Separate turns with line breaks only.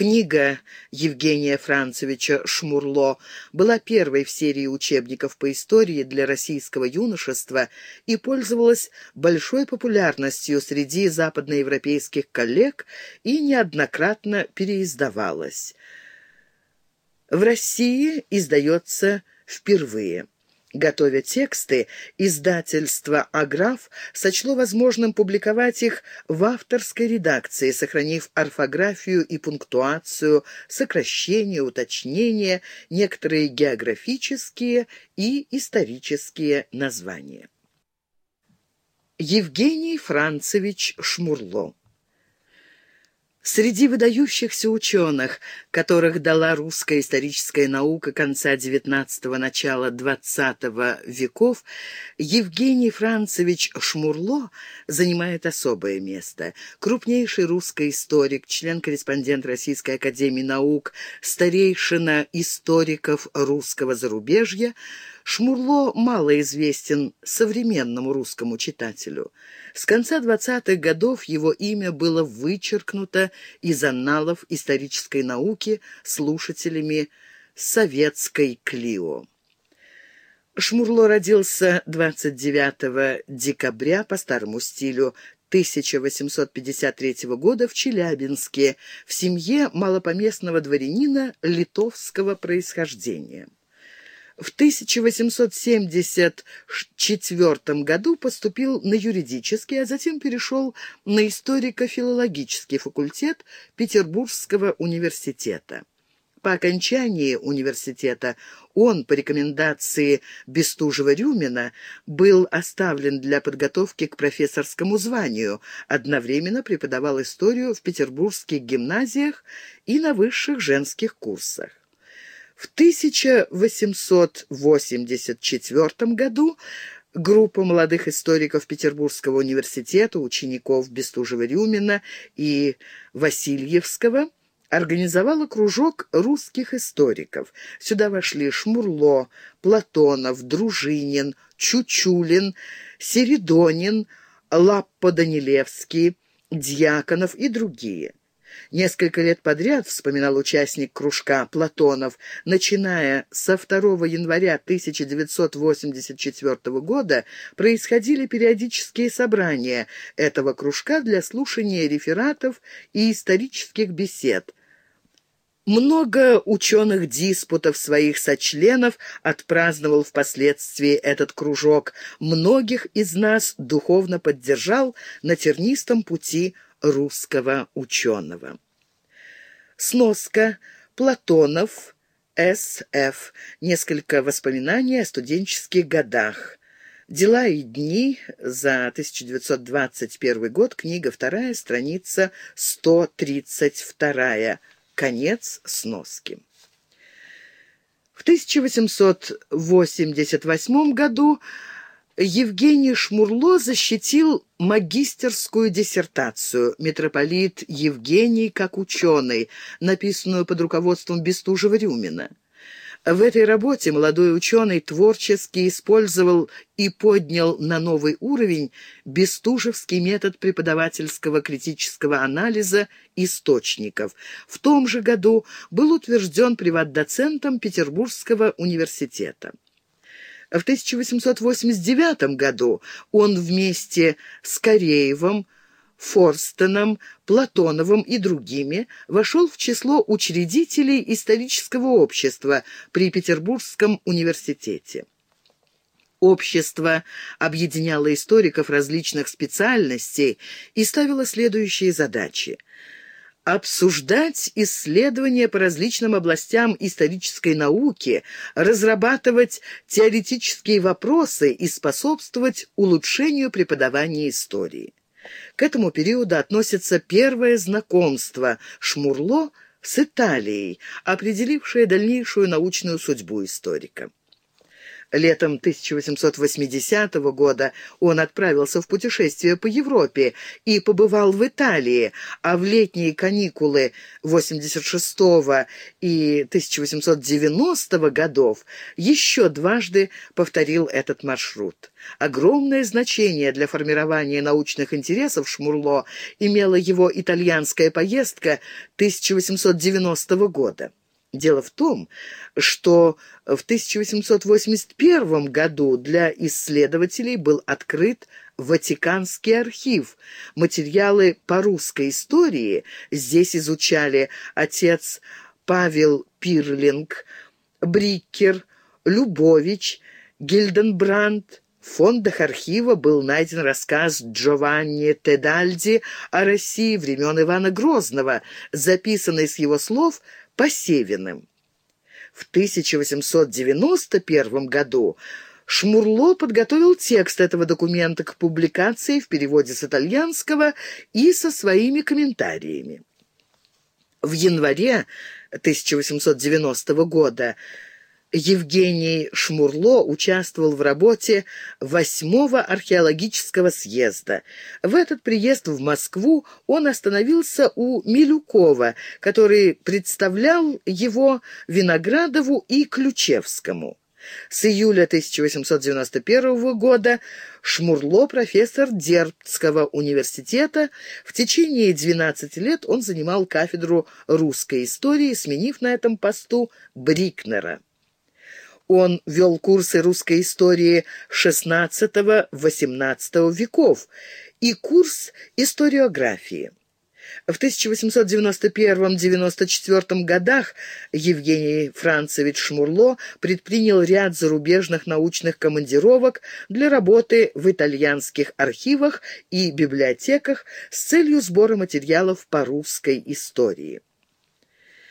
Книга Евгения Францевича Шмурло была первой в серии учебников по истории для российского юношества и пользовалась большой популярностью среди западноевропейских коллег и неоднократно переиздавалась. В России издается впервые. Готовя тексты, издательство «Аграф» сочло возможным публиковать их в авторской редакции, сохранив орфографию и пунктуацию, сокращения, уточнения, некоторые географические и исторические названия. Евгений Францевич Шмурло Среди выдающихся ученых, которых дала русская историческая наука конца XIX – начала XX веков, Евгений Францевич Шмурло занимает особое место. Крупнейший русский историк, член-корреспондент Российской академии наук, старейшина историков русского зарубежья – Шмурло мало известен современному русскому читателю. С конца 20-х годов его имя было вычеркнуто из анналов исторической науки слушателями советской Клио. Шмурло родился 29 декабря по старому стилю 1853 года в Челябинске в семье малопоместного дворянина литовского происхождения. В 1874 году поступил на юридический, а затем перешел на историко-филологический факультет Петербургского университета. По окончании университета он, по рекомендации Бестужева-Рюмина, был оставлен для подготовки к профессорскому званию, одновременно преподавал историю в петербургских гимназиях и на высших женских курсах. В 1884 году группа молодых историков Петербургского университета, учеников Бестужева-Рюмина и Васильевского, организовала кружок русских историков. Сюда вошли Шмурло, Платонов, Дружинин, Чучулин, Середонин, Лаппо-Данилевский, Дьяконов и другие. Несколько лет подряд, вспоминал участник кружка Платонов, начиная со 2 января 1984 года, происходили периодические собрания этого кружка для слушания рефератов и исторических бесед. Много ученых диспутов своих сочленов отпраздновал впоследствии этот кружок. Многих из нас духовно поддержал на тернистом пути русского ученого. Сноска. Платонов. С.Ф. Несколько воспоминаний о студенческих годах. «Дела и дни» за 1921 год, книга вторая, страница 132, конец сноски. В 1888 году Евгений Шмурло защитил магистерскую диссертацию «Митрополит Евгений как ученый», написанную под руководством Бестужева-Рюмина. В этой работе молодой ученый творчески использовал и поднял на новый уровень бестужевский метод преподавательского критического анализа источников. В том же году был утвержден приват-доцентом Петербургского университета. В 1889 году он вместе с Кореевым, Форстеном, Платоновым и другими вошел в число учредителей исторического общества при Петербургском университете. Общество объединяло историков различных специальностей и ставило следующие задачи – обсуждать исследования по различным областям исторической науки, разрабатывать теоретические вопросы и способствовать улучшению преподавания истории. К этому периоду относится первое знакомство Шмурло с Италией, определившее дальнейшую научную судьбу историка. Летом 1880 года он отправился в путешествие по Европе и побывал в Италии, а в летние каникулы 86 и 1890 годов еще дважды повторил этот маршрут. Огромное значение для формирования научных интересов Шмурло имела его итальянская поездка 1890 года. Дело в том, что в 1881 году для исследователей был открыт Ватиканский архив. Материалы по русской истории здесь изучали отец Павел Пирлинг, Брикер, Любович, Гильденбранд. В фондах архива был найден рассказ Джованни Тедальди о России времен Ивана Грозного, записанный с его слов – Посевиным. В 1891 году Шмурло подготовил текст этого документа к публикации в переводе с итальянского и со своими комментариями. В январе 1890 года Евгений Шмурло участвовал в работе восьмого археологического съезда. В этот приезд в Москву он остановился у Милюкова, который представлял его Виноградову и Ключевскому. С июля 1891 года Шмурло профессор Дербцкого университета. В течение 12 лет он занимал кафедру русской истории, сменив на этом посту Брикнера. Он вел курсы русской истории XVI-XVIII веков и курс историографии. В 1891-94 годах Евгений Францевич Шмурло предпринял ряд зарубежных научных командировок для работы в итальянских архивах и библиотеках с целью сбора материалов по русской истории.